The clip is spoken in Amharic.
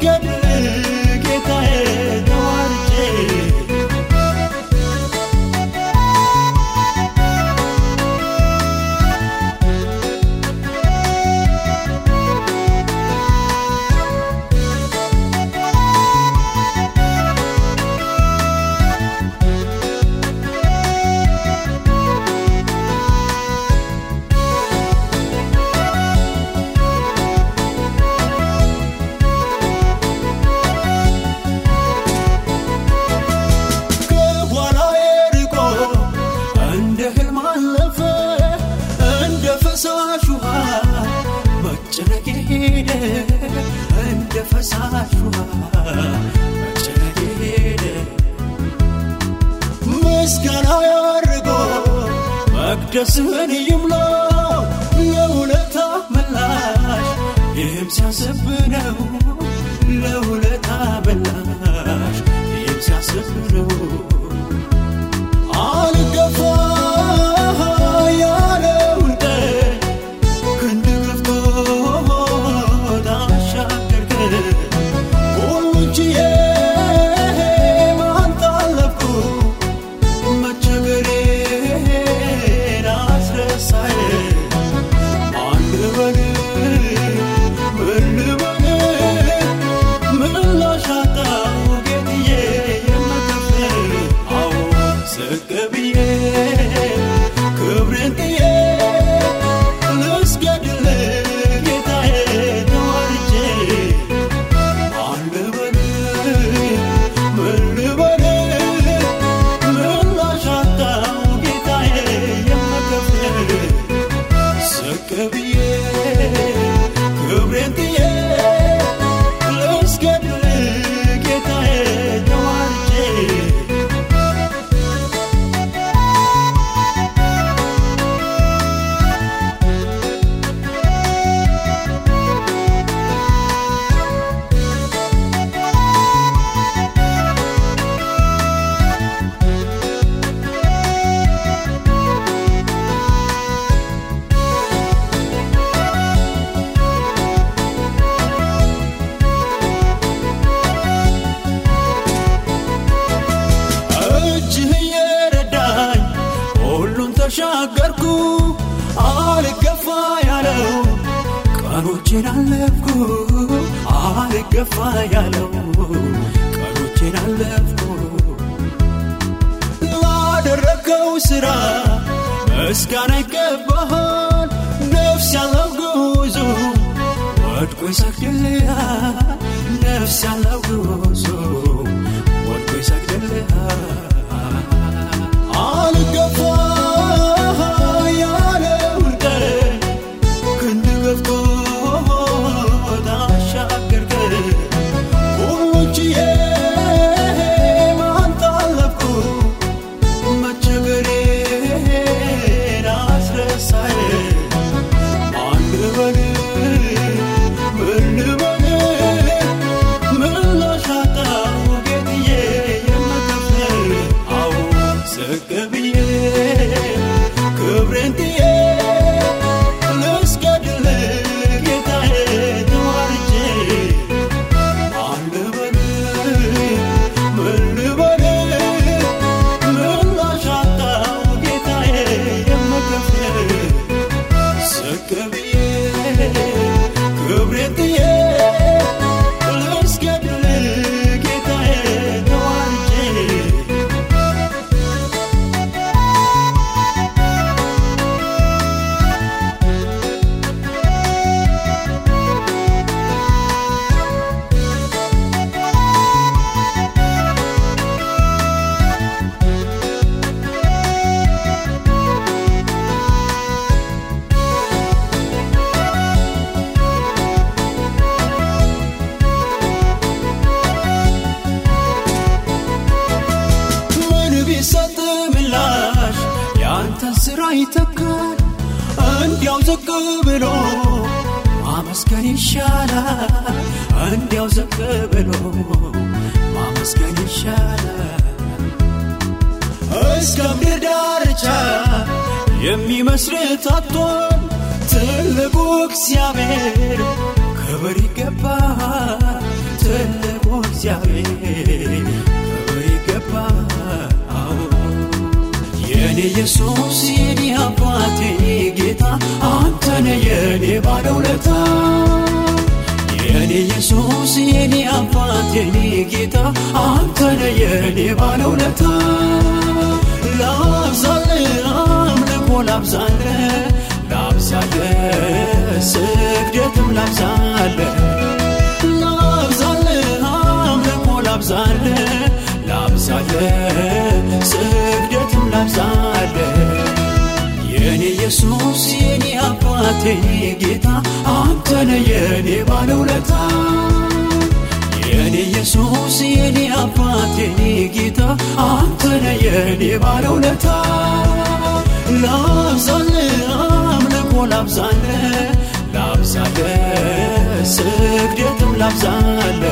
get ፈሳሽ ምስጋና ያርጎ መቅደስህን ይምላ ለውለታ መላሽ ይህም ቀኖቼን አለፍኩ አልገፋ ያለው ቀኖቼን አለፍኩ። ላደረገው ስራ ምስጋና ይገባሃል ነፍስ ያለው ጉዞ ወድቆ ይሰግድልሃል ነፍስ ያለው ጉዞ ወድቆ ይሰግድልሃል። አልገፋ ዝቅ ብሎ ማመስገን ይሻላል። እንዲያው ዝቅ ብሎ ማመስገን ይሻላል። እስከ ምድር ዳርቻ የሚመስል ታጥቷል ትልቁ እግዚአብሔር ክብር ይገባል። ክብር ይገባ የኔ ኢየሱስ የኔ ባለውለታ የኔ ኢየሱስ የኔ አባቴ ጌታ አንተነ የኔ ባለውለታ ላብዛለ አምልኮ ላብዛለ ላብዛለ ስግደትም ላብዛለ ላብዛለ አምልኮ ላብዛለ ላብዛለ ስግደትም ላብዛለ የኔ ኢየሱስ የኔ አባቴ ጌታ አንተነ የኔ ባለውለታ። የኔ ኢየሱስ የኔ አባቴ ጌታ አንተነ የኔ ባለውለታ። ላብዛለ አምልኮ ላብዛለ ላብዛለ ስግደትም ላብዛለ